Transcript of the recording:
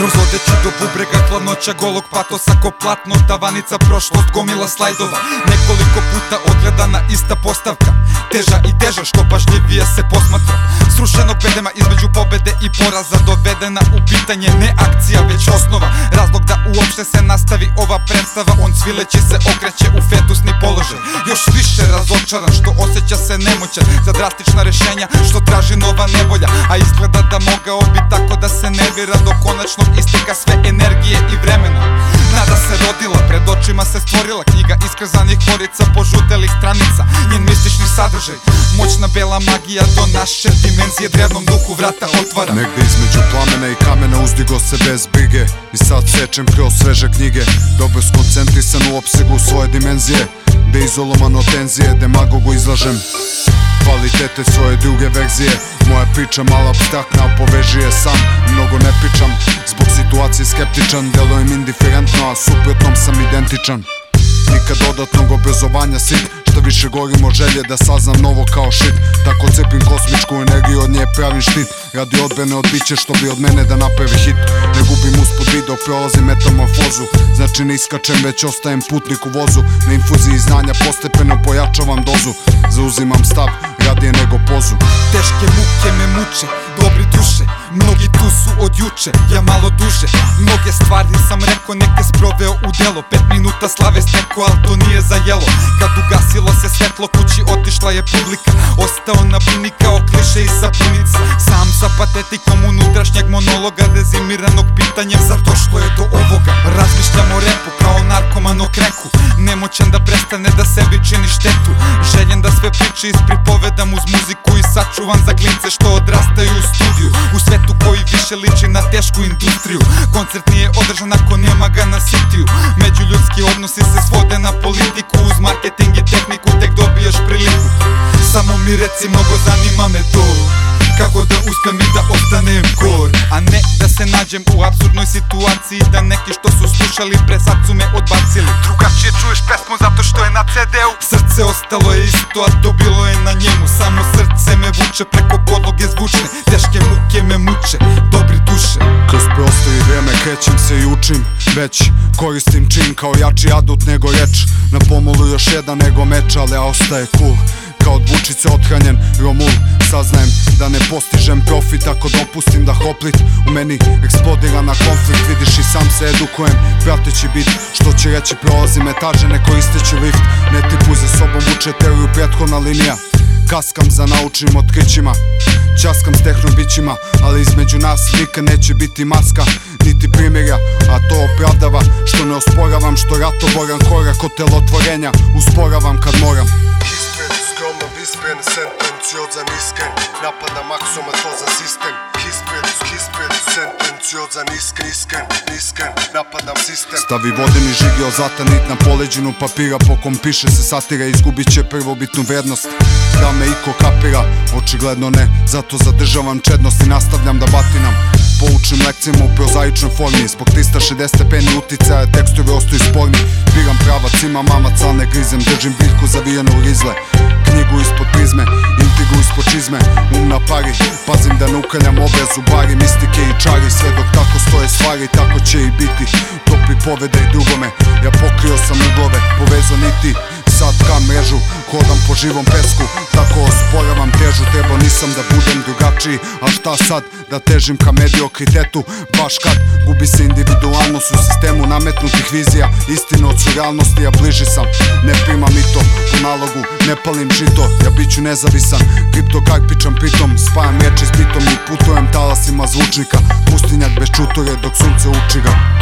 Kroz odeću do bubrega hladnoća golog patosa ko platno Tavanica prošlost gomila slajdova. Nekoliko puta odgledana ista postavka Teža i teža što pažljivije se posmatra. Srušenog bedema između pobede i poraza Dovedena u pitanje ne akcija već osnova. Razlog da uopšte se nastavi ova predstava On cvileći se okreće u položaj Još više razočaran što osjeća se nemoćan Za drastična rešenja što traži nova nevolja A izgleda da mogao bi tako da se nervira Do konačnog isteka sve energije i vremena. Nada se rodila, pred očima se stvorila Knjiga iskrzanih horica, požutelih stranica Njen mistični sadržaj, moćna bela magija Do naše dimenzije drevnom duhu vrata otvara. Negde između plamena i kamena uzdigo se bez brige I sad sečem kroz sveže knjige. Dobro skoncentrisan u opsegu svoje dimenzije Gde izoloman od tenzije, demagogu izlažem. Kvalitete svoje druge verzije Moja priča malo abstraktna, a poveži je sam Mnogo ne pričam, zbog situacije skeptičan Delujem indiferentno, a suprotnom sam identičan. Nikad dodatnog obrazovanja sit Šta više gorim od želje da saznam novo kao shit. Tako cepim kosmičku energiju, od nje pravim štit. Radi odbrane od biće što bi od mene da napravi hit. Ne gubim uspod video, prolazim metamorfozu. Znači ne iskačem, već ostajem putnik u vozu. Na infuziji znanja postepeno pojačavam dozu. Zauzimam stav, radije nego pozu. Teške muke me muče, dobri duše Mnogi tu su od juče, ja malo duže. Mnoge stvari sam rekao, neke sproveo u delo. Pet minuta slave steko, al to nije za jelo. Kad ugasilo se svetlo, kući otišla je publika. Ostao na bini kao kliše i sapunica Sam sa patetikom unutrašnjeg monologa Rezimiranog pitanjem, zar došlo je do ovoga? Razmišljam o repu kao narkoman o kreku. Nemoćan da prestane da sebi čini štetu. Željen da sve priče ispripovedam uz muziku сачуван за клинце што одрастају у студију У свету кој више личи на тешку индустрију Концерт ни е одржан ако нема га на ситију Меѓулюдски односи се своде на политику. Уз маркетинг и технику тек добиеш прилику. Само ми реци, много занима ме како да успеам и да останем кор, а не se nađem u absurdnoj situaciji Da neki što su slušali pre sad su me odbacili. Drugačije čuješ pesmu zato što je na CD-u. Srce ostalo je isto a to bilo je na njemu. Samo srce me vuče preko podloge zvučne Teške muke me muče, dobri duše. Kroz prostor i vreme krećem se i učim Već. Koristim čin kao jači adut nego reč. Na pomolu još jedan nego meč, ali ja ostaje cool Kao od vučice othranjen Romul Saznajem da ne postižem profit Ako dopustim da hoplit. U meni eksplodira na konflikt. Vidiš i sam se edukujem Prateći bit. Što će reći prolazim etaže Ne koristeći lift. Ne tipu za sobom vuče teoriju prethodna linija. Kaskam za naučnim otkrićima. Časkam s tehnom bićima Ali između nas nikad neće biti maska Niti primirja. A to opravdava Što ne osporavam Što ratoboran korak od telotvorenja Usporavam kad moram Огромно виспен, сентенциот за нискен. Напада максоматозен систем. Хиспен, хиспен, сентенциот за нискен искрен, искрен Нападам систем. Стави водени жиги озатанит на полеđину папира. Поком пише се сатира, изгубit će prvobitnu vrednost Da me iko капира, очигледно не. Зато задржавам чедност и nastavljam да батинам. Poučnim lekcijama u prozaičnoj formi. Zbog 360 stepeni uticaja tekstovi ostaju sporni Biram pravac, imam mamac, al ne grizem. Držim biljku zavijenu u rizle Knjigu ispod prizme, intrigu ispod čizme. Um na pari, pazim da ne ukaljam obrazu. Bari, mistike i čari Sve dok tako stoje stvari, tako će i biti. To pripovede i drugome Ja pokrio sam uglove, povezao niti Sad ka mrežu, hodam po živom pesku. Tako osporavam težu, trebao nisam da budem drugačiji A šta sad, da težim ka mediokritetu? Baš kad gubi se individualnost u sistemu nametnutih vizija Istina od surrealnosti, ja bliži sam. Ne primam i to po nalogu, ne palim žito Ja bit ću nezavisan, kripto karpičam pritom Spajam reči s bitom i putujem talasima zvučnika. Pustinjak bez čutore dok sunce uči ga